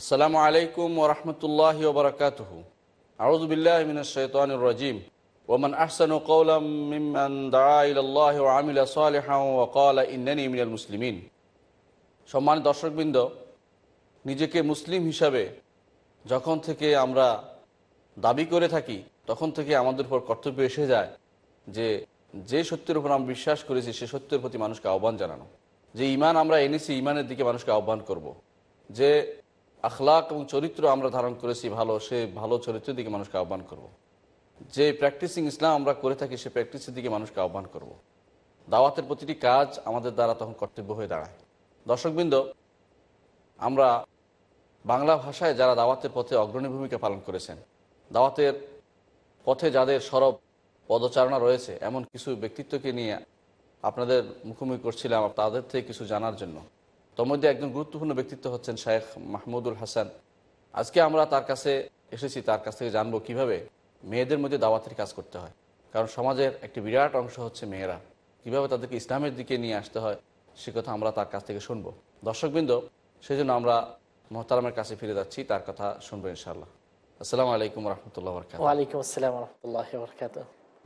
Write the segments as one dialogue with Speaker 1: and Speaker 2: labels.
Speaker 1: আসসালামু আলাইকুম ওরহমতুল্লাহ মিনাশ শাইতানির রাজিম। ওমান আহসানু কওলাম মিম্মান ওয়া আমিলা সালিহান ওয়া ক্বালা ইন্নানি মিনাল মুসলিমিন। সম্মানিত দর্শকবৃন্দ, নিজেকে মুসলিম হিসাবে যখন থেকে আমরা দাবি করে থাকি, তখন থেকে আমাদের উপর কর্তব্য এসে যায় যে যে সত্যের উপর আমরা বিশ্বাস করেছি, সে সত্যের প্রতি মানুষকে আহ্বান জানানো। যে ইমান আমরা এনেছি ইমানের দিকে মানুষকে আহ্বান করব। যে আখলাক এবং চরিত্র আমরা ধারণ করেছি ভালো, সে ভালো চরিত্রের দিকে মানুষকে আহ্বান করব। যে প্র্যাকটিসিং ইসলাম আমরা করে থাকি, সে প্র্যাকটিসের দিকে মানুষকে আহ্বান করব। দাওয়াতের প্রতিটি কাজ আমাদের দ্বারা তখন কর্তব্য হয়ে দাঁড়ায় দর্শকবৃন্দ, আমরা বাংলা ভাষায় যারা দাওয়াতের পথে অগ্রণী ভূমিকা পালন করেছেন, দাওয়াতের পথে যাদের সরব পদচারণা রয়েছে, এমন কিছু ব্যক্তিত্বকে নিয়ে আপনাদের মুখোমুখি করছিলাম, তাদের থেকে কিছু জানার জন্য তোর মধ্যে একজন গুরুত্বপূর্ণ ব্যক্তিত্ব হচ্ছেন শেখ মাহমুদুল হাসান। আজকে আমরা তার কাছে এসেছি, তার কাছ থেকে জানব কীভাবে মেয়েদের মধ্যে দাওয়াতের কাজ করতে হয়। কারণ সমাজের একটি বিরাট অংশ হচ্ছে মেয়েরা। কীভাবে তাদেরকে ইসলামের দিকে নিয়ে আসতে হয়, সে কথা আমরা তার কাছ থেকে শুনব। দর্শকবৃন্দ সেই জন্য আমরা মোহতারামের কাছে ফিরে যাচ্ছি, তার কথা শুনব ইনশাল্লাহ আসসালামু আলাইকুম রহমতুল্লাহ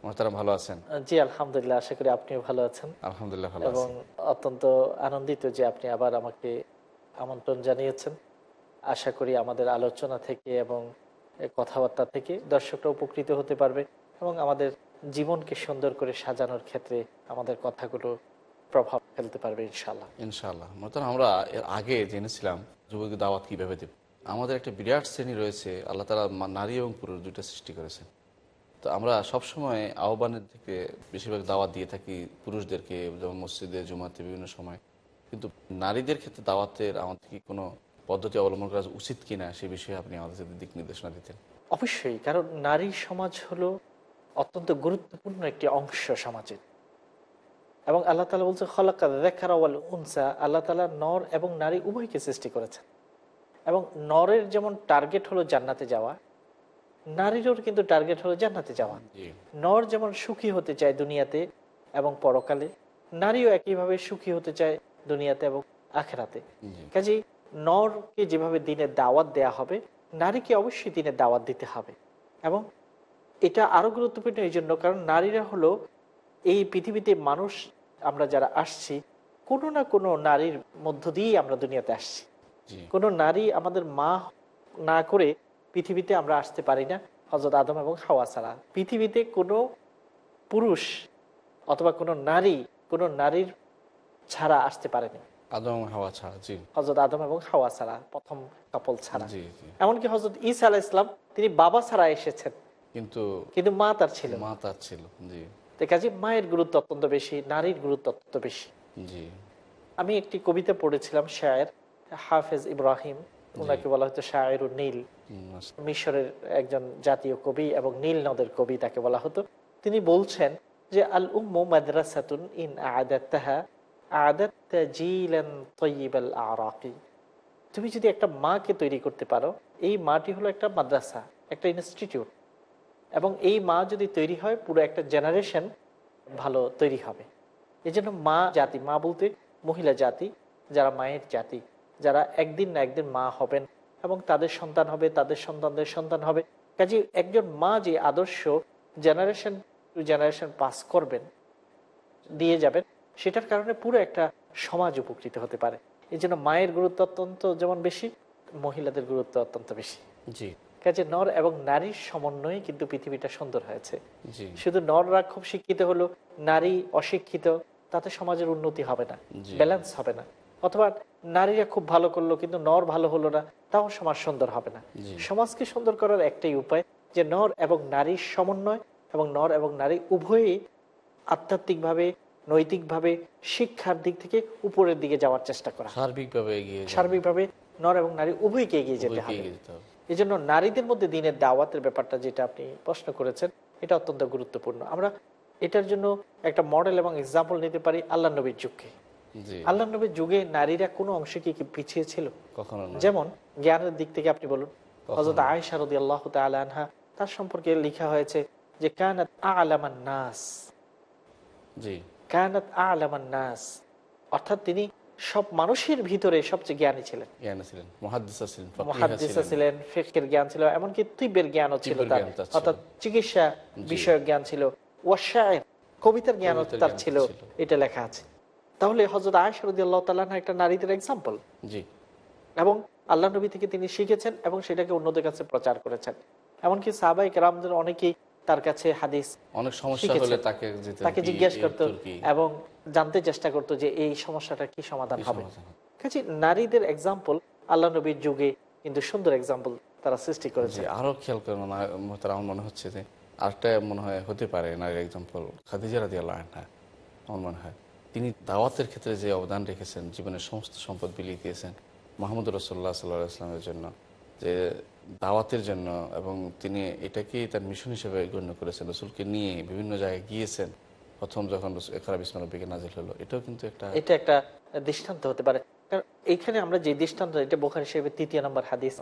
Speaker 1: মোহতারাম ভালো আছেন?
Speaker 2: জি আলহামদুলিল্লাহ আশা করি আপনিও ভালো আছেন।
Speaker 1: আলহামদুলিল্লাহ ভালো
Speaker 2: এবং অত্যন্ত আনন্দিত যে আপনি আবার আমাকে আমন্ত্রণ জানিয়েছেন। আশা করি আমাদের আলোচনা থেকে এবং কথাবার্তা থেকে দর্শকরা উপকৃত হতে পারবে এবং আমাদের জীবনকে সুন্দর করে সাজানোর ক্ষেত্রে আমাদের কথাগুলো প্রভাব ফেলতে পারবে ইনশাল্লাহ
Speaker 1: ইনশাল্লাহ মতন আমরা এর আগে জেনেছিলাম যুবক দাওয়াত কীভাবে দেব। আমাদের একটা বিরাট শ্রেণি রয়েছে আল্লাহ তালা নারী এবং পুরুষ দুটো সৃষ্টি করেছেন। তো আমরা সবসময় আহ্বানের দিকে বেশিরভাগ দাওয়াত দিয়ে থাকি পুরুষদেরকে, যেমন মসজিদে, জুমাতে, বিভিন্ন সময়। কিন্তু নারীদের ক্ষেত্রে দাওয়াতের আমাদের কি কোনো পদ্ধতি অবলম্বন করা উচিত কিনা সে বিষয়ে আপনি আমাদের দিক নির্দেশনা দিতেন।
Speaker 2: অবশ্যই, কারণ নারী সমাজ হলো অত্যন্ত গুরুত্বপূর্ণ একটি অংশ সমাজের এবং আল্লাহ তালা বলছে খলাকা দেখার উনসা আল্লাহ তালা নর এবং নারী উভয়কে সৃষ্টি করেছেন। এবং নরের যেমন টার্গেট হলো জান্নাতে যাওয়া নারীরও কিন্তু টার্গেট হলো জান্নাতে যাওয়া। নর যেমন সুখী হতে চায় দুনিয়াতে এবং পরকালে নারীও একইভাবে সুখী হতে চায় দুনিয়াতে এবং আখেরাতে।
Speaker 1: জি।
Speaker 2: কাজেই নরকে যেভাবে দিনের দাওয়াত দেয়া হবে নারীকে অবশ্যই দিনের দাওয়াত দিতে হবে। এবং এটা আরও গুরুত্বপূর্ণ এই জন্য কারণ নারীরা হলো এই পৃথিবীতে মানুষ আমরা যারা আসছি কোনো না কোনো নারীর মধ্য দিয়েই আমরা দুনিয়াতে আসছি। কোনো নারী আমাদের মা না করে পৃথিবীতে আমরা আসতে পারি না হজরত আদম এবং হাওয়া ছাড়া। পৃথিবীতে কোনো পুরুষ অথবা কোনো নারী কোনো নারীর ছাড়া আসতে পারেনি
Speaker 1: আদম হাওয়া ছাড়া জি।
Speaker 2: হজরত আদম এবং হাওয়া ছাড়া প্রথম কাপল ছাড়া। এমনকি হজরত ইসা আলাহ ইসলাম তিনি বাবা ছাড়া এসেছেন।
Speaker 1: কিন্তু
Speaker 2: কিন্তু মা তার ছিল।
Speaker 1: মা তার ছিল জি।
Speaker 2: কাজে মায়ের গুরুত্ব অত্যন্ত বেশি নারীর গুরুত্ব অত্যন্ত বেশি।
Speaker 1: জি।
Speaker 2: আমি একটি কবিতা পড়েছিলাম শায়ের হাফেজ ইব্রাহিম। ওনাকে বলা হতো শায়ের নীল। মিশরের একজন জাতীয় কবি এবং নীল নদের কবি তাকে বলা হতো। তিনি বলছেন যে আল উম্মু মাদ্রাসাতুন ইন আদাত্তাহা আদাত্তা জিলান তয়্যিবাল আরাকি। তুমি যদি একটা মাকে তৈরি করতে পারো এই মাটি হলো একটা মাদ্রাসা একটা ইনস্টিটিউট। এবং এই মা যদি তৈরি হয় পুরো একটা জেনারেশন ভালো তৈরি হবে। এই জন্য মা জাতি মা বলতে মহিলা জাতি যারা মায়ের জাতি। যারা একদিন না একদিন মা হবেন এবং তাদের সন্তান হবে তাদের সন্তানদের সন্তান হবে। কাজে একজন মা যে আদর্শ জেনারেশন টু জেনারেশন পাস করবেন দিয়ে যাবেন সেটার কারণে পুরো একটা সমাজ উপকৃত হতে পারে। এই জন্য মায়ের গুরুত্ব অত্যন্ত যেমন বেশি মহিলাদের গুরুত্ব অত্যন্ত বেশি।
Speaker 1: জি।
Speaker 2: কাজে নর এবং নারীর সমন্বয়ে কিন্তু পৃথিবীটা সুন্দর হয়েছে। শুধু নররা খুব শিক্ষিত হলো নারী অশিক্ষিত তাতে সমাজের উন্নতি হবে না ব্যালেন্স হবে না। অথবা নারীরা খুব ভালো করল কিন্তু নর ভালো হলো না তাও সমাজ সুন্দর হবে না। সমাজকে সুন্দর করার একটাই উপায় যে নর এবং নারীর সমন্বয় এবং নর এবং নারী উভয়ই আধ্যাত্মিকভাবে নৈতিকভাবে শিক্ষার দিক থেকে উপরের দিকে যাওয়ার চেষ্টা করা।
Speaker 1: সার্বিকভাবে
Speaker 2: সার্বিকভাবে নর এবং নারী উভয়কে এগিয়ে যেতে হবে। এই জন্য নারীদের মধ্যে দিনের দাওয়াতের ব্যাপারটা যেটা আপনি প্রশ্ন করেছেন এটা অত্যন্ত গুরুত্বপূর্ণ। আমরা এটার জন্য একটা মডেল এবং এক্সাম্পল নিতে পারি আল্লাহ নবীর যুগকে। আল্লাহ নবীর যুগে নারীরা কোনো অংশে কি পিছিয়ে ছিল? যেমন জ্ঞানের দিক থেকে আপনি বলুন হজরত আয়সা রদি আল্লাহ আনহা তার সম্পর্কে লেখা হয়েছে যে কানাত আলামান নাস।
Speaker 1: জি।
Speaker 2: কানাত আলামান নাস। অর্থাৎ তিনি সব মানুষের ভিতরে সবচেয়ে জ্ঞানী ছিলেন।
Speaker 1: ছিলেন
Speaker 2: ফেকের জ্ঞান ছিল এমনকি তিব্বের জ্ঞানও ছিল তার। অর্থাৎ চিকিৎসা বিষয়ক জ্ঞান ছিল ওয়াশায়ের কবিতার জ্ঞানও তার ছিল। এটা লেখা আছে। তাহলে হজরত আয়সরদি আল্লাহ তাল্লাহ একটা নারীদের এক্সাম্পল
Speaker 1: জি।
Speaker 2: এবং আল্লাহ নবী থেকে তিনি শিখেছেন এবং সেটাকে অন্যদের কাছে প্রচার করেছেন। এমনকি সাহাবাই রামদের অনেকেই তার কাছে হাদিস
Speaker 1: অনেক সমস্যা হলে তাকে
Speaker 2: তাকে জিজ্ঞেস করতো এবং জানতে চেষ্টা করতো যে এই সমস্যাটা কি সমাধান হবে। কাজে নারীদের এক্সাম্পল আল্লাহ নবীর যুগে কিন্তু সুন্দর এক্সাম্পল তারা সৃষ্টি করেছে।
Speaker 1: আরও খেয়াল করেন আমার মনে হচ্ছে যে আরেকটা মনে হয় হতে পারে নারীর এক্সাম্পল খাদিজা রাদি আল্লাহ আমার মনে হয়। তিনি দাওয়াতের ক্ষেত্রে যে অবদান রেখেছেন জীবনের সমস্ত সম্পদ বিলিয়ে দিয়েছেন মাহমুদ রসোল্লা সাল্লাহ ইসলামের জন্য যে দাওয়াতের জন্য এবং তিনি এটাকেই তার মিশন হিসেবে গণ্য করেছেন রসুলকে নিয়ে বিভিন্ন জায়গায় গিয়েছেন। প্রথম যখন এখারা বিসমান রব্বিকে নাজিল হলো এটাও কিন্তু একটা
Speaker 2: এটা একটা দৃষ্টান্ত হতে পারে। কারণ এইখানে আমরা যে দৃষ্টান্ত এটা বোখার হিসেবে তৃতীয় নম্বর হাদিস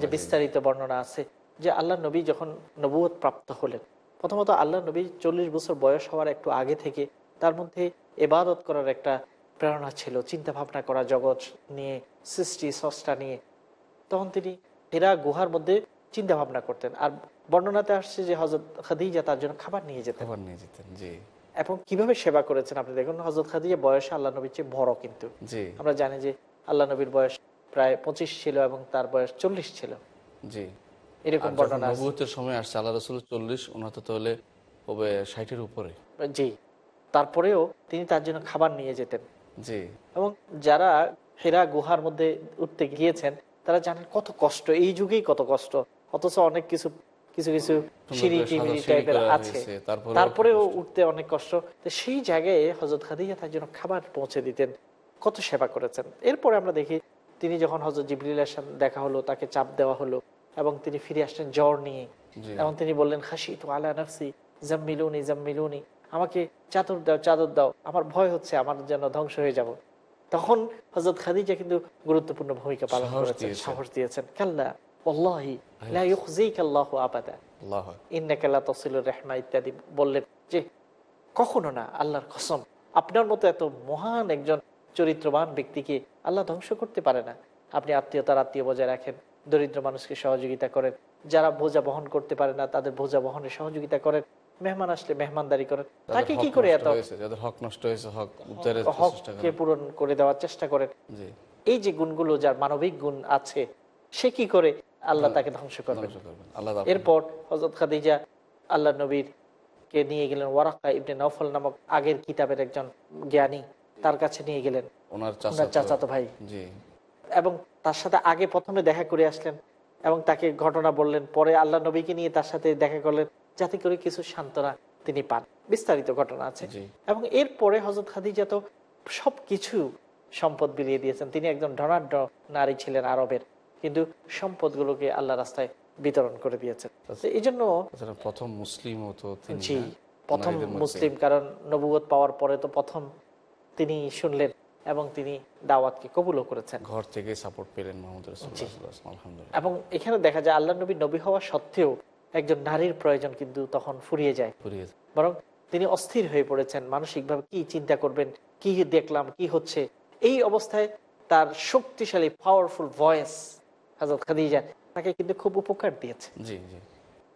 Speaker 2: যে বিস্তারিত বর্ণনা আছে যে আল্লাহ নবী যখন নবুয়ত প্রাপ্ত হলেন প্রথমত আল্লাহ নবী চল্লিশ বছর বয়স হওয়ার একটু আগে থেকে তার মধ্যে এবাদত করার একটা প্রেরণা ছিল চিন্তা ভাবনা করা জগৎ নিয়ে সৃষ্টি স্রষ্টা নিয়ে। তখন তিনি হেরা গুহার মধ্যে চিন্তা ভাবনা করতেন। আর বর্ণনাতে আসছে যে হজরত খাদিজা তার জন্য খাবার নিয়ে যেতেন।
Speaker 1: খাবার নিয়ে যেতেন জি।
Speaker 2: এবং কীভাবে সেবা করেছেন আপনি দেখুন হজরত খাদিজা বয়সে আল্লাহ নবীর চেয়ে বড় কিন্তু।
Speaker 1: জি।
Speaker 2: আমরা জানি যে আল্লাহ নবীর বয়স প্রায় পঁচিশ ছিল এবং তার বয়স চল্লিশ ছিল।
Speaker 1: জি।
Speaker 2: এরকম বর্ণনা।
Speaker 1: সময় আসছে আল্লাহ রসুল চল্লিশ ওনার তো হলে হবে ষাটের উপরে।
Speaker 2: জি। তারপরেও তিনি তার জন্য খাবার নিয়ে যেতেন।
Speaker 1: জি।
Speaker 2: এবং যারা হেরা গুহার মধ্যে উঠতে গিয়েছেন তারা জানেন কত কষ্ট এই যুগেই কত কষ্ট। অথচ অনেক কিছু কিছু কিছু সিঁড়ি টিমিরি টাইপের আছে।
Speaker 1: তারপরেও
Speaker 2: উঠতে অনেক কষ্ট। তো সেই জায়গায় হজরত খাদিজা তার জন্য খাবার পৌঁছে দিতেন। কত সেবা করেছেন। এরপরে আমরা দেখি তিনি যখন হজরত সাথে দেখা হলো তাকে চাপ দেওয়া হলো এবং তিনি ফিরে আসলেন জ্বর নিয়ে। এবং তিনি বললেন খাসি তো আলা নাফসি জাম্মিলুনি জাম্মিলুনি। আমাকে চাদর দাও চাদর দাও। আমার ভয় হচ্ছে আমার যেন ধ্বংস হয়ে যাব। তখন হজরত খাদিজা কিন্তু গুরুত্বপূর্ণ ভূমিকা পালন করেছেন সাহস দিয়েছেন। কাল্লা ইত্যাদি বললেন যে কখনো না আল্লাহর কসম আপনার মতো এত মহান একজন চরিত্রবান ব্যক্তিকে আল্লাহ ধ্বংস করতে পারে না। আপনি আত্মীয়তার আত্মীয় বজায় রাখেন দরিদ্র মানুষকে সহযোগিতা করেন। যারা বোঝা বহন করতে পারে না তাদের বোঝা বহনে সহযোগিতা করেন। মেহমান আসলে মেহমানদারি করেন তাকে কি করে এত
Speaker 1: যাদের হক নষ্ট হয়েছে হক
Speaker 2: হককে পূরণ করে দেওয়ার চেষ্টা করেন। এই যে গুণগুলো যার মানবিক গুণ আছে সে কি করে আল্লাহ তাকে ধ্বংস করবেন? এরপর হজরত খাদিজা আল্লাহ নবীর কে নিয়ে গেলেন ওয়ারাক্কা ইবনে নফল নামক আগের কিতাবের একজন জ্ঞানী তার কাছে নিয়ে গেলেন
Speaker 1: ওনার
Speaker 2: ওনার
Speaker 1: চাচা
Speaker 2: চাচাতো ভাই। এবং তার সাথে আগে প্রথমে দেখা করে আসলেন এবং তাকে ঘটনা বললেন পরে আল্লাহ নবীকে নিয়ে তার সাথে দেখা করলেন। যাতে করে কিছু সান্ত্বনা তিনি পান। বিস্তারিত ঘটনা আছে। এবং এরপরে হজরত খাদিজা তো সব কিছু সম্পদ বিলিয়ে দিয়েছেন। তিনি একজন ধনাঢ্য নারী ছিলেন আরবের। কিন্তু সম্পদগুলোকে আল্লাহ রাস্তায় বিতরণ করে দিয়েছেন। এই জন্য
Speaker 1: প্রথম মুসলিম
Speaker 2: জি প্রথম মুসলিম। কারণ নবুয়ত পাওয়ার পরে তো প্রথম তিনি শুনলেন এবং তিনি দাওয়াতকে কবুলও করেছেন।
Speaker 1: ঘর থেকে সাপোর্ট পেলেন
Speaker 2: এবং এখানে দেখা যায় আল্লাহ নবী নবী হওয়া সত্ত্বেও একজন নারীর প্রয়োজন কিন্তু তখন ফুরিয়ে যায়।
Speaker 1: ফুরিয়ে
Speaker 2: বরং তিনি অস্থির হয়ে পড়েছেন মানসিকভাবে কি চিন্তা করবেন কি দেখলাম কি হচ্ছে? এই অবস্থায় তার শক্তিশালী পাওয়ারফুল ভয়েস হাজরত খাদিজা তাকে কিন্তু খুব উপকার দিয়েছে।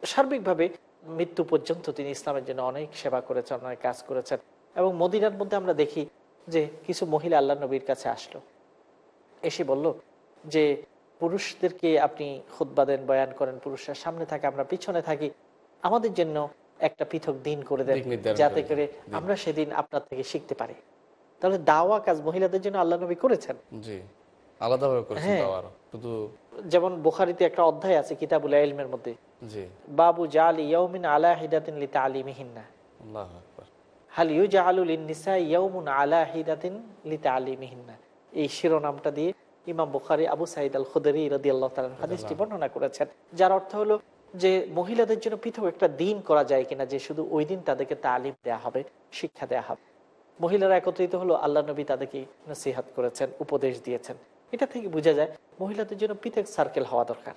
Speaker 2: সার্বিকভাবে মৃত্যু পর্যন্ত তিনি ইসলামের জন্য অনেক সেবা করেছেন অনেক কাজ করেছেন এবং মদিনার মধ্যে আমরা দেখি যে কিছু মহিলা আল্লাহ নবীর কাছে আসলো। এসে বলল যে পুরুষদেরকে আপনি খুদ্া দেন বয়ান করেন পুরুষরা সামনে থাকে আমরা পিছনে থাকি আমাদের জন্য একটা পৃথক দিন করে দেন যাতে
Speaker 1: করে
Speaker 2: আমরা সেদিন আপনার থেকে শিখতে পারি। তাহলে দাওয়া কাজ মহিলাদের জন্য আল্লাহ নবী করেছেন? হ্যাঁ। যেমন বুখারিতে একটা অধ্যায় আছে কিতাবুল ইলমের মধ্যে। বাবু জালি ইয়ৌমিন আলা হিদাতিন লি তালিমিহিন্না
Speaker 1: আল্লাহ আকবার।
Speaker 2: হাল ইউজাআলু লিন-নিসা ইয়াউমুন আলা হিদাতিন লি তালিমিহিন্না এই শিরোনামটা দিয়ে ইমাম বুখারী আবু সাঈদ আল খুদরি রাদিয়াল্লাহু তাআলা হাদিসটি বর্ণনা করেছেন যার অর্থ হলো যে মহিলাদের জন্য পৃথক একটা দিন করা যায় কিনা যে শুধু ওই দিন তাদেরকে তালিম দেয়া হবে শিক্ষা দেয়া হবে। মহিলারা একত্রিত হলো আল্লাহ নবী তাদেরকে নসিহাত করেছেন উপদেশ দিয়েছেন। এটা থেকে বোঝা যায় মহিলাদের জন্য পৃথক সার্কেল হওয়া দরকার।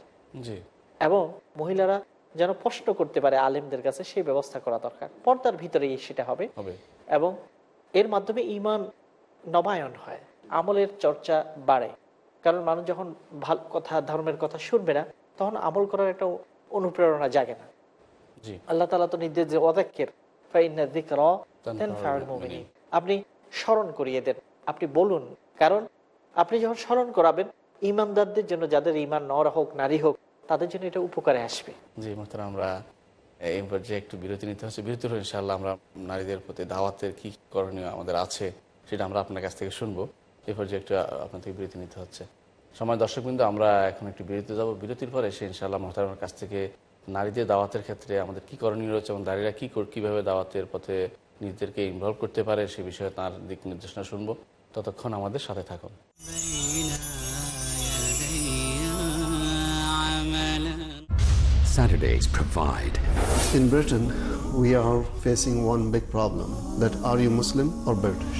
Speaker 2: এবং মহিলারা যেন প্রশ্ন করতে পারে আলেমদের কাছে সেই ব্যবস্থা করা দরকার। পর্দার ভিতরেই সেটা হবে।
Speaker 1: হবে।
Speaker 2: এবং এর মাধ্যমে ইমান নবায়ন হয় আমলের চর্চা বাড়ে। কারণ মানুষ যখন ভালো কথা ধর্মের কথা শুনবে না তখন আমল করার একটা অনুপ্রেরণা জাগে না।
Speaker 1: জি।
Speaker 2: আল্লাহ তালা তো নির্দেশ যে অদাক্যের আপনি স্মরণ করিয়ে দেন আপনি বলুন। কারণ আপনি যখন স্মরণ করাবেন ইমানদারদের জন্য যাদের ইমান নর হোক নারী হোক তাদের জন্য এটা উপকারে আসবে।
Speaker 1: জি মাত্র আমরা এই পর্যায়ে একটু বিরতি নিতে হচ্ছে। বিরতির পর আমরা নারীদের প্রতি দাওয়াতের কি করণীয় আমাদের আছে সেটা আমরা আপনার কাছ থেকে শুনব। এই পর্যায়ে একটু আপনার থেকে বিরতি নিতে হচ্ছে সময় দর্শক বিন্দু আমরা এখন একটু বিরতি যাব বিরতির পরে সে ইনশাআল্লাহ মহতারামের কাছ থেকে নারীদের দাওয়াতের ক্ষেত্রে আমাদের কি করণীয় রয়েছে এবং নারীরা কী কর- কীভাবে দাওয়াতের পথে নিজেদেরকে ইনভলভ করতে পারে সে বিষয়ে তার দিক নির্দেশনা শুনব ততক্ষণ আমাদের সাথে থাকুন
Speaker 3: Saturdays provide.
Speaker 4: In Britain, we are facing one big problem that are you Muslim or British?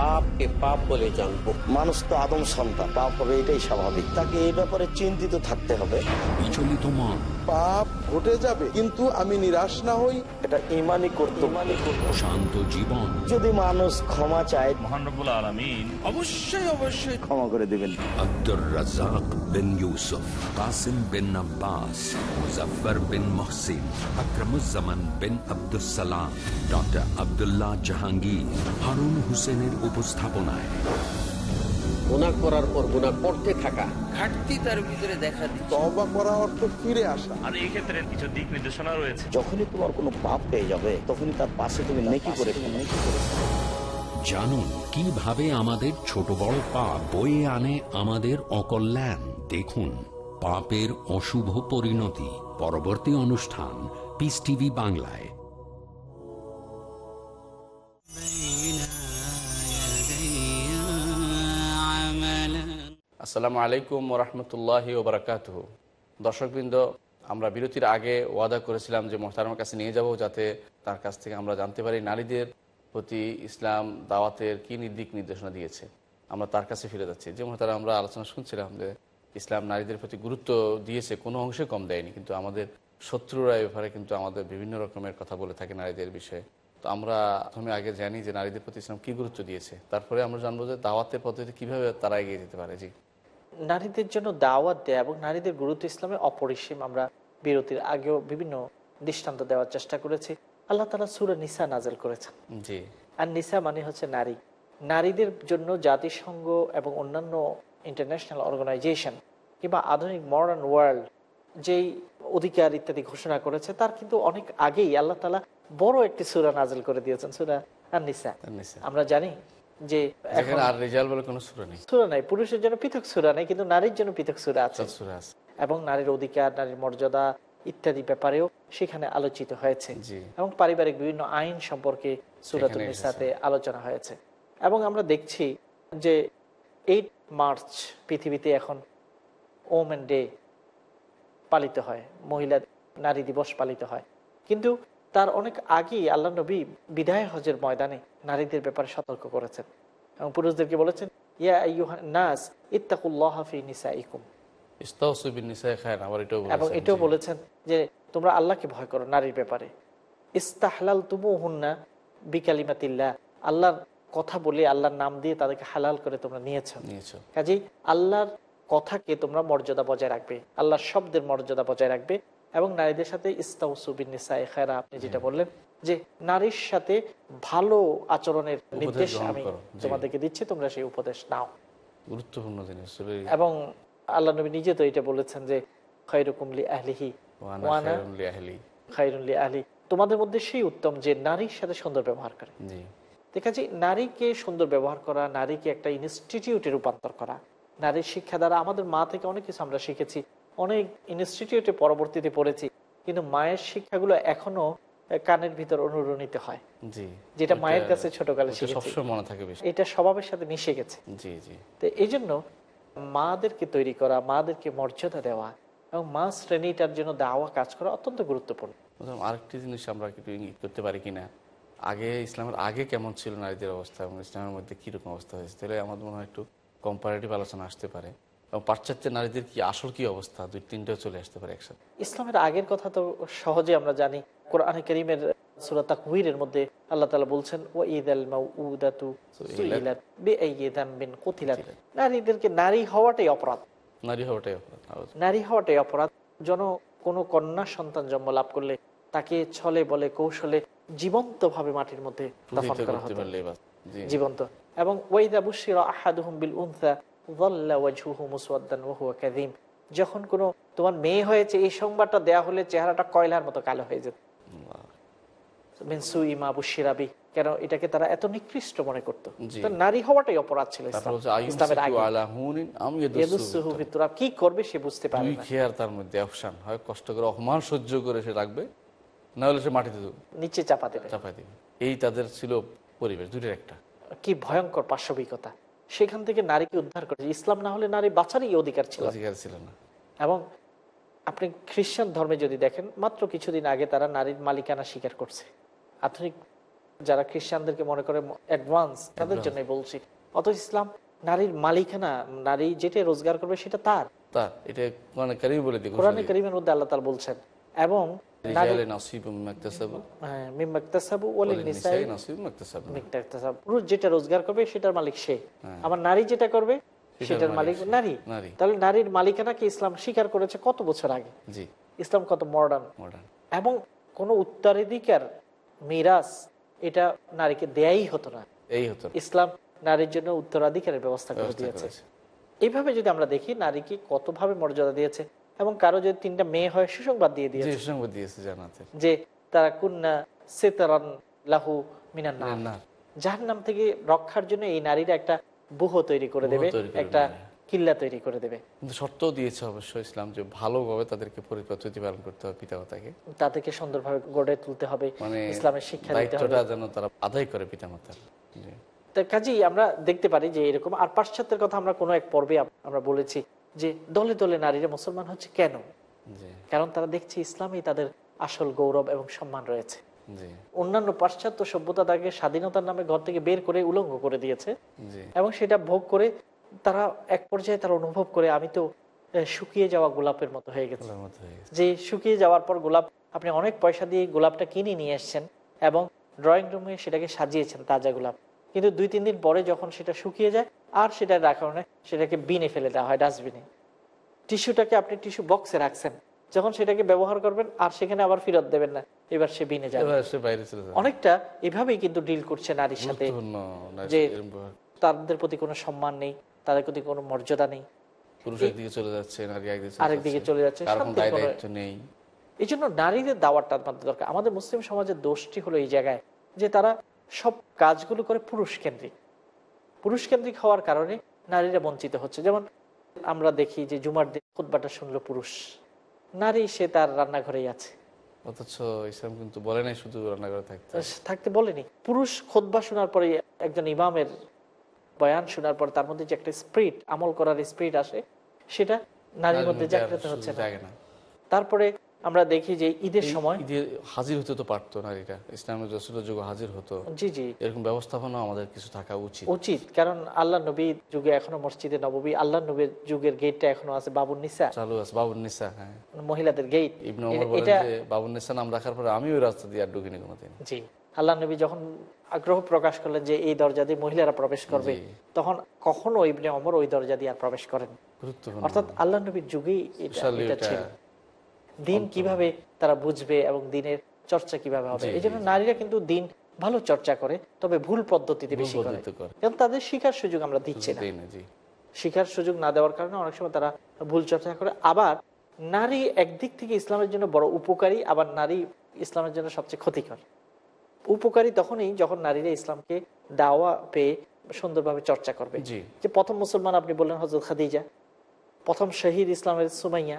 Speaker 5: পাপকে পাপ বলে জানব। মানুষ তো আদম সন্তান পাপ হবে এটাই স্বাভাবিক। তাকে এই ব্যাপারে চিন্তিত থাকতে হবে।
Speaker 3: বিচলিত মন।
Speaker 6: পাপ ঘটে যাবে কিন্তু আমি নিরাশ না হই।
Speaker 5: এটা ইমানই করতে
Speaker 3: শান্ত জীবন।
Speaker 5: যদি মানুষ ক্ষমা চায়
Speaker 7: মহান রব্বুল আলমিন
Speaker 6: অবশ্যই অবশ্যই
Speaker 5: ক্ষমা করে দিবেন।
Speaker 3: আব্দুর রাজাক বিন ইউসুফ কাসিম বিন আব্বাস মুজফর বিন মহসিন আকরমুজ্জামান বিন আব্দুস সালাম ডক্টর আব্দুল্লাহ জাহাঙ্গীর হারুন হোসেনের উপস্থাপনায়।
Speaker 8: গুনাহ করার পর গুনাহ করতে থাকা। ঘাটতি তার ভিতরে দেখা দিচ্ছে।
Speaker 6: তবা করা অর্থ ফিরে আসা।
Speaker 7: আর এই ক্ষেত্রে কিছু দিক নির্দেশনা রয়েছে।
Speaker 5: যখনই তোমার কোনো পাপ পেয়ে যাবে তখনই তার পাশে তুমি নেকি করে নেকি করে
Speaker 3: জানুন কীভাবে আমাদের ছোট বড় পাপ বয়ে আনে আমাদের অকল্যাণ? দেখুন পাপের অশুভ পরিণতি পরবর্তী অনুষ্ঠান পিস টিভি বাংলায়।
Speaker 1: আসসালামু আলাইকুম রহমতুল্লাহ ওবরাকাত দর্শকবৃন্দ, আমরা বিরতির আগে ওয়াদা করেছিলাম যে মোহতারামের কাছে নিয়ে যাব যাতে তার কাছ থেকে আমরা জানতে পারি নারীদের প্রতি ইসলাম দাওয়াতের কি নির্দিক নির্দেশনা দিয়েছে। আমরা তার কাছে ফিরে যাচ্ছি। যে মোহতারা আমরা আলোচনা শুনছিলাম যে ইসলাম নারীদের প্রতি গুরুত্ব দিয়েছে, কোনো অংশে কম দেয়নি, কিন্তু আমাদের শত্রুরা ব্যাপারে কিন্তু আমাদের বিভিন্ন রকমের কথা বলে থাকে নারীদের বিষয়ে। তো আমরা প্রথমে আগে জানি যে নারীদের প্রতি ইসলাম কী গুরুত্ব দিয়েছে। তারপরে আমরা জানব যে দাওয়াতের পদ্ধতি কীভাবে তারা এগিয়ে যেতে পারে। জি।
Speaker 2: নারীদের জন্য দাওয়াত দেয়া এবং নারীদের গুরুত্ব ইসলামে অপরিসীম আমরা বিরতির আগেও বিভিন্ন দৃষ্টান্ত দেওয়ার চেষ্টা করেছি। আল্লাহ তালা সুরা নিসা নাজেল করেছেন। আর নিসা মানে হচ্ছে নারী। নারীদের জন্য জাতিসংঘ এবং অন্যান্য ইন্টারন্যাশনাল অর্গানাইজেশন কিংবা আধুনিক মডার্ন ওয়ার্ল্ড যেই অধিকার ইত্যাদি ঘোষণা করেছে তার কিন্তু অনেক আগেই আল্লাহ তালা বড় একটি সুরা নাজেল করে দিয়েছেন সুরা আর নিসা
Speaker 1: নিসা।
Speaker 2: আমরা জানি যে
Speaker 1: আর রেজাল্ট বলে কোনো সুরা নেই।
Speaker 2: সুরা নাই পুরুষের জন্য পৃথক সুরা নেই কিন্তু নারীর জন্য পৃথক সুরা আছে।
Speaker 1: সব সুরা আছে।
Speaker 2: এবং নারীর অধিকার নারীর মর্যাদা ইত্যাদি ব্যাপারেও সেখানে আলোচিত হয়েছে। এবং পারিবারিক বিভিন্ন আইন সম্পর্কে সুরাতুল নিসাতে আলোচনা হয়েছে। এবং আমরা দেখছি যে এইট মার্চ পৃথিবীতে এখন ওমেন ডে পালিত হয় মহিলা নারী দিবস পালিত হয়। কিন্তু তার অনেক আগেই আল্লাহ নবী বিদায় হজের ময়দানে নারীদের ব্যাপারে সতর্ক করেছেন এবং পুরুষদেরকে বলেছেন ইয়া নাস ইত্তাকুল্লাহ এবং এটাও বলেছেন যে তোমরা আল্লাহকে ভয় করো নারীর ব্যাপারে। ইস্তাহলাল তুমু হুন্না বিকালিমাতিল্লাহ আল্লাহর কথা বলে আল্লাহর নাম দিয়ে তাদেরকে হালাল করে তোমরা নিয়েছ।
Speaker 1: নিয়েছো।
Speaker 2: কাজেই আল্লাহর কথাকে তোমরা মর্যাদা বজায় রাখবে আল্লাহর শব্দের মর্যাদা বজায় রাখবে এবং নারীদের সাথে ইস্তাউসুবিনিসায় খেরা আপনি যেটা বললেন যে নারীর সাথে ভালো আচরণের নির্দেশ আমি তোমাদেরকে দিচ্ছি তোমরা সেই উপদেশ নাও।
Speaker 1: গুরুত্বপূর্ণ জিনিস
Speaker 2: এবং আল্লাহ নবী নিজে তো এটা বলেছেন যে খৈরকুমলি আহলিহি। খাইরুল্লি আহলি তোমাদের মধ্যে সেই উত্তম যে নারীর সাথে সুন্দর ব্যবহার করে।
Speaker 1: জি।
Speaker 2: দেখেছি নারীকে সুন্দর ব্যবহার করা নারীকে একটা ইনস্টিটিউটে রূপান্তর করা নারীর শিক্ষা দ্বারা আমাদের মা থেকে অনেক কিছু আমরা শিখেছি। অনেক ইনস্টিটিউটে পরবর্তীতে পড়েছি কিন্তু মায়ের শিক্ষাগুলো এখনও কানের ভিতর অনুরণিত হয়।
Speaker 1: জি
Speaker 2: যেটা মায়ের কাছে ছোটকালে শিখেছি।
Speaker 1: সবসময় মনে থাকে বেশি।
Speaker 2: এটা স্বভাবের সাথে মিশে গেছে।
Speaker 1: জি জি।
Speaker 2: তো এই জন্য মাদেরকে তৈরি করা মাদেরকে মর্যাদা দেওয়া এবং মা শ্রেণীটার জন্য দেওয়া কাজ করা অত্যন্ত গুরুত্বপূর্ণ।
Speaker 1: আরেকটি জিনিস আমরা একটু ইঙ্গিত করতে পারি কিনা আগে ইসলামের আগে কেমন ছিল নারীদের অবস্থা এবং ইসলামের মধ্যে কীরকম অবস্থা হয়েছে? তাহলে আমাদের মনে হয় একটু কম্পারেটিভ আলোচনা আসতে পারে। এবং পাশ্চাত্যের নারীদের কি আসল কি অবস্থা? দুই তিনটেও চলে আসতে পারে একসাথে।
Speaker 2: ইসলামের আগের কথা তো সহজে আমরা জানি। কোরআনে করিমের সুরা তাকবীরের মধ্যে আল্লাহ তাআলা বলছেন ও ঈদ আল কুতিলাত। নারীদেরকে নারী হওয়াটাই অপরাধ।
Speaker 1: নারী হওয়াটাই অপরাধ
Speaker 2: নারী হওয়াটাই অপরাধ। জন কোনো কন্যা সন্তান জন্ম লাভ করলে তাকে ছলে বলে কৌশলে জীবন্তভাবে মাটির মধ্যে দাফন করা হতো। জীবন্ত। এবং ওয়াইদা বুশিরা আহাদুহুম বিল উনসা যখন কোনো তোমার মেয়ে হয়েছে এই সংবাদটা দেয়া হলে চেহারাটা কয়লার মতো কালো হয়ে যেত। কেন এটাকে তারা এত নিকৃষ্ট মনে করতো? নারী হওয়াটাই অপরাধ ছিল ইসলামের। কি করবে সে বুঝতে পারে
Speaker 1: খেয়ার তার মধ্যে অপশান। হয় কষ্ট করে অপমান সহ্য করে সে রাখবে না হলে সে মাটিতে দেবে
Speaker 2: নিচে চাপা দেবে।
Speaker 1: চাপাই দেবে। এই তাদের ছিল পরিবেশ দুটোর একটা।
Speaker 2: কি ভয়ঙ্কর পাশবিকতা। সেখান থেকে নারীকে উদ্ধার করেছে ইসলাম না হলে নারী বাঁচারই অধিকার ছিল।
Speaker 1: অধিকার ছিল না।
Speaker 2: এবং আপনি খ্রিস্টান ধর্মে যদি দেখেন মাত্র কিছুদিন আগে তারা নারীর মালিকানা স্বীকার করছে। আধুনিক যারা খ্রিস্টানদেরকে মনে করে অ্যাডভান্স তাদের
Speaker 1: Advance।
Speaker 2: জন্য বলছি। অত ইসলাম নারীর মালিকানা নারী যেটা রোজগার করবে সেটা তার।
Speaker 1: এটা মানে কারিম বলে দিই
Speaker 2: কোরআনে করিমের মধ্যে আল্লাহ তাআলা বলছেন এবং হ্যাঁ। পুরুষ যেটা রোজগার করবে সেটার মালিক সে।
Speaker 1: হ্যাঁ।
Speaker 2: আমার নারী যেটা করবে
Speaker 1: সেটার
Speaker 2: মালিক নারী।
Speaker 1: নারী।
Speaker 2: তাহলে নারীর মালিকানাকে ইসলাম স্বীকার করেছে কত বছর আগে? ইসলাম কত মডার্ন
Speaker 1: মডার্ন
Speaker 2: এবং কোনো উত্তরাধিকার মিরাজ এটা নারীকে দেয়াই হতো না।
Speaker 1: এই হতো
Speaker 2: ইসলাম নারীর জন্য উত্তরাধিকারের ব্যবস্থা করে দিয়েছে। এইভাবে যদি আমরা দেখি নারীকে কতভাবে মর্যাদা দিয়েছে? এবং কারও যদি তিনটা মেয়ে হয় সুসংবাদ দিয়ে
Speaker 1: জি
Speaker 2: দিয়েছে।
Speaker 1: সংবাদ দিয়েছে জানাতে
Speaker 2: যে তারা কুন্না সেতারান লাহু মিনান
Speaker 1: না
Speaker 2: জাহান্নাম থেকে রক্ষার জন্য এই নারীরা একটা বুহ তৈরি করে দেবে একটা কিল্লা তৈরি করে দেবে।
Speaker 1: কিন্তু শর্তও দিয়েছে অবশ্য ইসলাম যে ভালোভাবে তাদেরকে প্রতিপালন করতে হবে পিতামাতাকে।
Speaker 2: তাদেরকে সুন্দরভাবে গড়ে তুলতে হবে
Speaker 1: মানে
Speaker 2: ইসলামের শিক্ষা দিতে হবে।
Speaker 1: দায়িত্বটা যেন তারা আদায় করে পিতামাতার। জি।
Speaker 2: তার কাজেই আমরা দেখতে পারি যে এরকম আর পাশ্চাত্যের কথা আমরা কোনো এক পর্বে আমরা বলেছি যে দলে দলে নারীরা মুসলমান হচ্ছে কেন? কারণ তারা দেখছে ইসলামই তাদের আসল গৌরব এবং সম্মান রয়েছে। অন্যান্য পাশ্চাত্য সভ্যতা তাকে স্বাধীনতার নামে ঘর থেকে বের করে উলঙ্গ করে দিয়েছে এবং সেটা ভোগ করে তারা এক পর্যায়ে তারা অনুভব করে আমি তো শুকিয়ে যাওয়া গোলাপের মতো হয়ে গেছে। যে শুকিয়ে যাওয়ার পর গোলাপ আপনি অনেক পয়সা দিয়ে গোলাপটা কিনে নিয়ে এসছেন এবং ড্রয়িং রুমে সেটাকে সাজিয়েছেন তাজা গোলাপ। কিন্তু দুই তিন দিন পরে যখন সেটা শুকিয়ে যায় আর সেটা রাখা হয় সেটাকে বিনে ফেলে দেওয়া হয় ডাস্টবিনে। টিস্যুটাকে আপনি টিস্যু বক্সে রাখছেন যখন সেটাকে ব্যবহার করবেন আর সেখানে আবার ফেরত দেবেন না এবার সে বিনে যাবে। অনেকটা এভাবেই কিন্তু ডিল করছে নারীর সাথে যে তাদের প্রতি কোনো সম্মান নেই তাদের প্রতি কোনো মর্যাদা নেই। আরেকদিকে চলে যাচ্ছে, এই জন্য নারীদের আমাদের দরকার। আমাদের মুসলিম সমাজের দোষটি হলো এই জায়গায় যে তারা সব কাজগুলো করে পুরুষ কেন্দ্রিক। পুরুষ কেন্দ্রিক হওয়ার কারণে নারীরা বঞ্চিত হচ্ছে। যেমন আমরা দেখি যে জুমার দিন খুদ্বাটা শুনলো পুরুষ। নারী সে তার রান্নাঘরেই আছে।
Speaker 1: অথচ ইসলাম কিন্তু বলে নাই শুধু রান্নাঘরে থাকতে
Speaker 2: থাকতে বলেনি। পুরুষ খোদবা শোনার পরে একজন ইমামের বয়ান শোনার পর তার মধ্যে যে একটা স্পিরিট আমল করার স্পিরিট আসে সেটা নারীর মধ্যে জাগ্রত হচ্ছে না। তারপরে আমরা দেখি যে ঈদের সময়
Speaker 1: হাজির হতে তো পারতো নারীরা। ইসলামের রসুলের যুগে হাজির হতো।
Speaker 2: জি জি।
Speaker 1: এরকম ব্যবস্থাপনা আমাদের কিছু থাকা উচিত।
Speaker 2: উচিত কারণ আল্লাহ নবী যুগে এখনও মসজিদে নবী আল্লাহ নবীর যুগের গেটটা এখনও আছে বাবুর নিসা।
Speaker 1: চালু আছে বাবুর নিসা হ্যাঁ।
Speaker 2: মহিলাদের গেট
Speaker 1: ইবনে ওমর বলেন যে বাবুর নিসা নাম রাখার পরে আমি ওই রাস্তা দিয়ে আর ঢুকিনি কোনোদিন।
Speaker 2: জি। আল্লাহ নবী যখন আগ্রহ প্রকাশ করলেন যে এই দরজা দিয়ে মহিলারা প্রবেশ করবে তখন কখনো ইবনে অমর ওই দরজা দিয়ে আর প্রবেশ করেন
Speaker 1: গুরুত্বপূর্ণ।
Speaker 2: অর্থাৎ আল্লাহ নবীর যুগেই এটা ছিল। দিন কীভাবে তারা বুঝবে এবং দিনের চর্চা কীভাবে হবে? এই জন্য। নারীরা কিন্তু দিন ভালো চর্চা করে তবে ভুল পদ্ধতিতে বেশি করে। এবং তাদের শিখার সুযোগ আমরা দিচ্ছি না। শিখার সুযোগ না দেওয়ার কারণে অনেক সময় তারা ভুল চর্চা করে। আবার নারী একদিক থেকে ইসলামের জন্য বড় উপকারী আবার নারী ইসলামের জন্য সবচেয়ে ক্ষতিকর। উপকারী তখনই যখন নারীরা ইসলামকে দাওয়া পেয়ে সুন্দরভাবে চর্চা করবে। যে প্রথম মুসলমান আপনি বললেন হজরত খাদিজা প্রথম শহীদ ইসলামের সুমাইয়া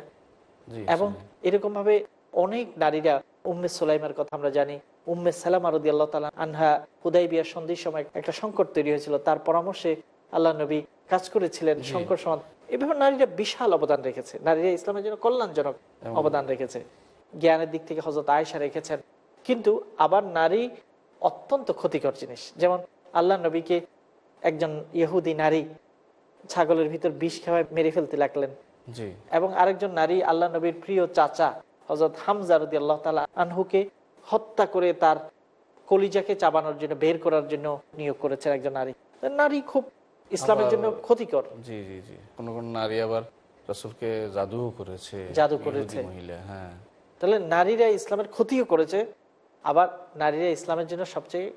Speaker 2: এবং এরকম ভাবে অনেক নারীরা উম্মে সোলাইমার কথা আমরা জানি। উম্মে সালাম আরদি আল্লাহ তালা আনহা হুদাই বিয়ার সন্ধির সময় একটা সংকট তৈরি হয়েছিল। তার পরামর্শে আল্লাহ নবী কাজ করেছিলেন সংকট সমাধান। এভাবে নারীরা বিশাল অবদান রেখেছে। নারীরা ইসলামের জন্য কল্যাণজনক অবদান রেখেছে। জ্ঞানের দিক থেকে হজরত আয়সা রেখেছেন। কিন্তু আবার নারী অত্যন্ত ক্ষতিকর জিনিস। যেমন আল্লাহ নবীকে একজন ইহুদি নারী ছাগলের ভিতর বিষ খাওয়ায় মেরে ফেলতে লাগলেন। এবং আরেকজন নারী আল্লাহ নবীর প্রিয় চাচা হজরত হামজারদি আল্লাহ তালা আনহুকে হত্যা করে তার কলিজাকে চাবানোর জন্য বের করার জন্য নিয়োগ করেছেন একজন নারী। নারী খুব ইসলামের জন্য ক্ষতিকর।
Speaker 1: জি জি জি। কোন কোন নারী আবার রসুলকে জাদুও করেছে
Speaker 2: জাদু করেছে।
Speaker 1: মহিলা হ্যাঁ।
Speaker 2: তাহলে নারীরা ইসলামের ক্ষতিও করেছে আবার নারীরা ইসলামের জন্য সবচেয়ে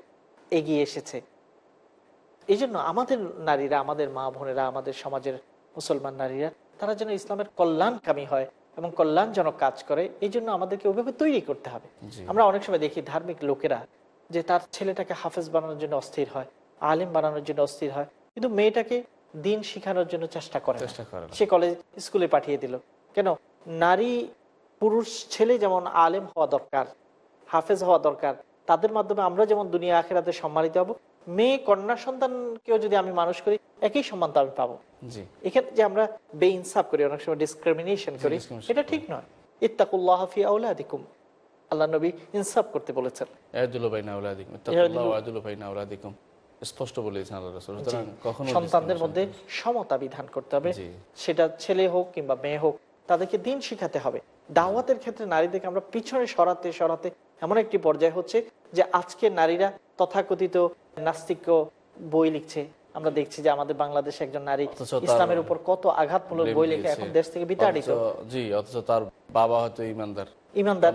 Speaker 2: এগিয়ে এসেছে। এই জন্য আমাদের নারীরা আমাদের মা বোনেরা আমাদের সমাজের মুসলমান নারীরা তারা যেন ইসলামের কল্যাণকামী হয় এবং কল্যাণজনক কাজ করে এই জন্য আমাদেরকে ওইভাবে তৈরি করতে হবে। আমরা অনেক সময় দেখি ধার্মিক লোকেরা যে তার ছেলেটাকে হাফেজ বানানোর জন্য অস্থির হয় আলিম বানানোর জন্য অস্থির হয় কিন্তু মেয়েটাকে দিন শিখানোর জন্য চেষ্টা করে। সে কলেজ স্কুলে পাঠিয়ে দিল। কেন? নারী পুরুষ ছেলে যেমন আলেম হওয়া দরকার হাফেজ হওয়া দরকার তাদের মাধ্যমে আমরা যেমন দুনিয়া আখেরাতে সম্মানিত হব মেয়ে কন্যা সন্তানকেও যদি আমি মানুষ করি একই সম্মান তো আমি পাবো। এখানে যে আমরা বে ইনসাফ করি অনেক সময় ডিসক্রিমিনেশন করি এটা ঠিক নয়। ইত্তাকুল্লাহ ফি আউলাদিকুম আল্লাহ নবী ইনসাফ করতে বলেছেন।
Speaker 1: স্পষ্ট আল্লাহ রাসূল। কখনো
Speaker 2: সন্তানদের মধ্যে সমতা বিধান করতে হবে। সেটা ছেলে হোক কিংবা মেয়ে হোক তাদেরকে দিন শিখাতে হবে। দাওয়াতের ক্ষেত্রে নারীদেরকে আমরা পিছনে সরাতে সরাতে এমন একটি পর্যায়ে হচ্ছে যে আজকে নারীরা তথাকথিত নাস্তিক্য বই লিখছে। আমরা দেখছি যে আমাদের বাংলাদেশে একজন নারী ইসলামের উপর কত আঘাতমূলক বই লেখে এখন দেশ থেকে বিতাড়িত।
Speaker 1: জি অথচ তার বাবা হয়তো ইমানদার।
Speaker 2: ইমানদার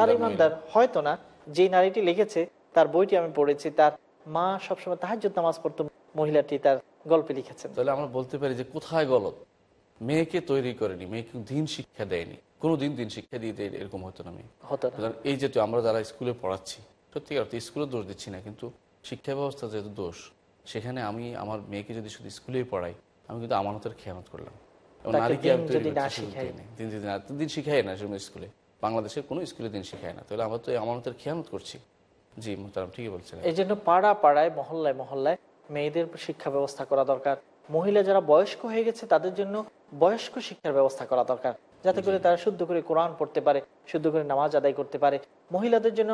Speaker 1: তার ইমানদার
Speaker 2: হয়তো না। যে নারীটি লিখেছে তার বইটি আমি পড়েছি তার মা সবসময় তাহাজ্জুদ নামাজ পড়তো মহিলাটি তার গল্পে লিখেছেন।
Speaker 1: তাহলে আমরা বলতে পারি যে কোথায় গলত? মেয়েকে তৈরি করেনি মেয়েকে দিন শিক্ষা দেয়নি। কোনো দিন দিন শিক্ষা দিয়ে দেয় এরকম হতো না মেয়ে।
Speaker 2: হতো না।
Speaker 1: এই যেহেতু আমরা যারা স্কুলে পড়াচ্ছি সত্যি অর্থে স্কুলে দোষ দিচ্ছি না কিন্তু শিক্ষা ব্যবস্থা যেহেতু দোষ সেখানে আমি আমার মেয়েকে যদি শুধু স্কুলেই পড়াই আমি কিন্তু আমানতের খেয়ানত করলাম। এবং নারীকে আমি
Speaker 2: দিন
Speaker 1: তৈরি
Speaker 2: না।
Speaker 1: দিন দিন শিখাই সেরকম স্কুলে। বাংলাদেশের কোনো স্কুলে দিন শিখায় না। তাহলে আমরা তো খেয়ানত করছি। জি মোহতারাম ঠিকই বলছেন।
Speaker 2: এই জন্য পাড়া পাড়ায় মহল্লায় মহল্লায় মেয়েদের শিক্ষা ব্যবস্থা করা দরকার। মহিলা যারা বয়স্ক হয়ে গেছে তাদের জন্য বয়স্ক শিক্ষার ব্যবস্থা করা দরকার। যাতে করে তারা শুদ্ধ করে কোরআন পড়তে পারে শুদ্ধ করে নামাজ আদায় করতে পারে। মহিলাদের জন্য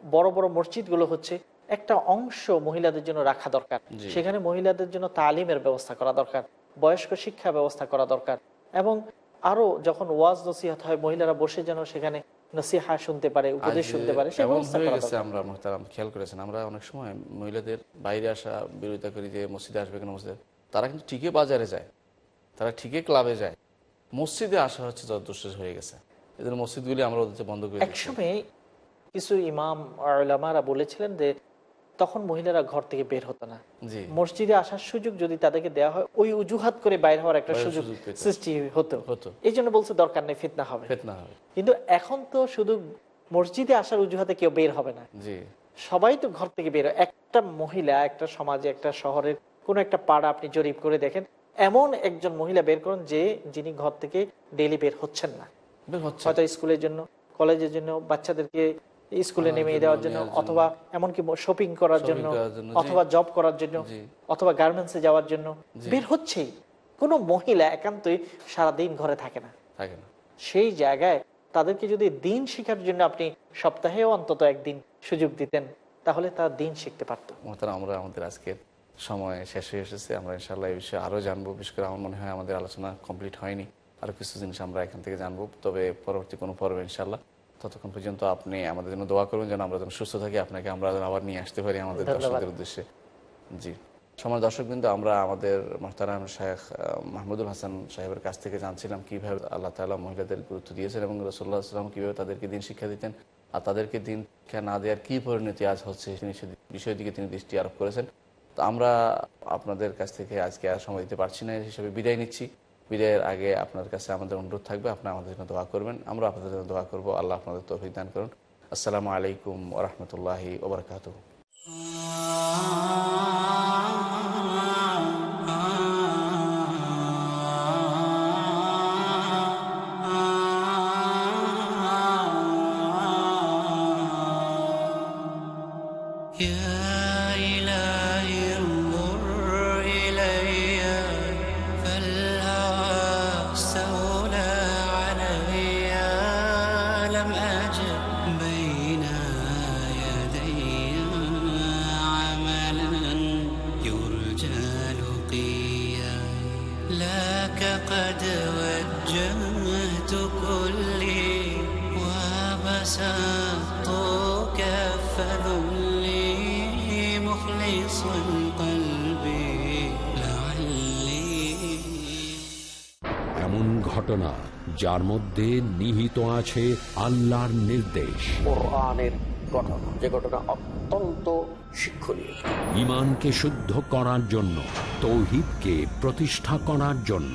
Speaker 2: বড় বড় মসজিদগুলো হচ্ছে একটা অংশ মহিলাদের জন্য রাখা দরকার। সেখানে মহিলাদের জন্য তালিমের ব্যবস্থা করা দরকার বয়স্ক শিক্ষা ব্যবস্থা করা দরকার এবং আরও যখন ওয়াজ নসিহত হয় মহিলারা বসে যেন সেখানে নসিহা শুনতে পারে উপদেশ শুনতে পারে।
Speaker 1: আমরা মোহতারাম খেয়াল করেছেন আমরা অনেক সময় মহিলাদের বাইরে আসা বিরোধিতা করি যে মসজিদে আসবে কেন মসজিদে তারা কিন্তু ঠিকই বাজারে যায় তারা ঠিকই ক্লাবে যায় মসজিদে আসা হচ্ছে যথেষ্ট হয়ে গেছে এদের মসজিদগুলি আমরা ওদের বন্ধ করে
Speaker 2: একসময় কিছু ইমাম আলামারা বলেছিলেন যে তখন মহিলারা ঘর থেকে বের হতো না। মসজিদে আসার সুযোগ যদি তাদেরকে দেওয়া হয় ওই অজুহাত করে বাইরে হওয়ার একটা সুযোগ সৃষ্টি হতো। এই জন্য বলছে দরকার নেই ফিতনা হবে। কিন্তু এখন তো শুধু মসজিদে আসার অজুহাতে কেউ বের হবে না। সবাই তো ঘর থেকে বের একটা মহিলা একটা সমাজে একটা শহরের কোন একটা পাড়া আপনি জরিপ করে দেখেন এমন একজন মহিলা বের করুন যে যিনি ঘর থেকে ডেলি বের হচ্ছেন না। হয়তো স্কুলের জন্য কলেজের জন্য বাচ্চাদেরকে স্কুলে নেমে দেওয়ার জন্য অথবা এমনকি শপিং করার জন্য। অথবা জব করার জন্য অথবা গার্মেন্টসে যাওয়ার জন্য বের হচ্ছেই কোনো মহিলা একান্তই সারাদিন ঘরে থাকে না।
Speaker 1: থাকে না।
Speaker 2: সেই জায়গায় তাদেরকে যদি দিন শেখার জন্য আপনি সপ্তাহেও অন্তত একদিন সুযোগ দিতেন তাহলে তার দিন শিখতে পারতো।
Speaker 1: আমরা আমাদের আজকের সময় শেষ হয়ে এসেছে। আমরা ইনশাল্লাহ এই বিষয়ে আরও জানব। বিশেষ করে আমার মনে হয় আমাদের আলোচনা কমপ্লিট হয়নি। আরও কিছু জিনিস আমরা এখান থেকে জানব। তবে পরবর্তী কোনো পর্বে ইনশাল্লাহ ততক্ষণ পর্যন্ত আপনি আমাদের জন্য দোয়া করবেন যেন আমরা যেন সুস্থ থাকি আপনাকে আমরা যেন আবার নিয়ে আসতে পারি আমাদের দর্শকদের উদ্দেশ্যে। জি। সময় দর্শক কিন্তু আমরা আমাদের মোহতারাম শেখ আহ, মাহমুদুল হাসান সাহেবের কাছ থেকে জানছিলাম কীভাবে আল্লাহ তালা মহিলাদের গুরুত্ব দিয়েছেন এবং রসুল্লাহ আসলাম কীভাবে তাদেরকে দিন শিক্ষা দিতেন আর তাদেরকে দিন শিক্ষা না দেওয়ার কী পরিণতি আজ হচ্ছে সে বিষয়ের দিকে তিনি দৃষ্টি আরোপ করেছেন। তো আমরা আপনাদের কাছ থেকে আজকে আর সময় দিতে পারছি না হিসেবে বিদায় নিচ্ছি। বিদায়ের আগে আপনার কাছে আমাদের অনুরোধ থাকবে, আপনি আমাদের জন্য দোয়া করবেন। আমরা আপনাদের জন্য দোয়া করব। আল্লাহ আপনাদের তৌফিক দান করুন। আসসালামু আলাইকুম রহমতুল্লাহি ওবরাকাতুহ
Speaker 3: যার মধ্যে নিহিত আছে আল্লাহর নির্দেশ।
Speaker 8: ঘটনা যে ঘটনা অত্যন্ত শিক্ষণীয়।
Speaker 3: ইমানকে শুদ্ধ করার জন্য তৌহিদকে প্রতিষ্ঠা করার জন্য।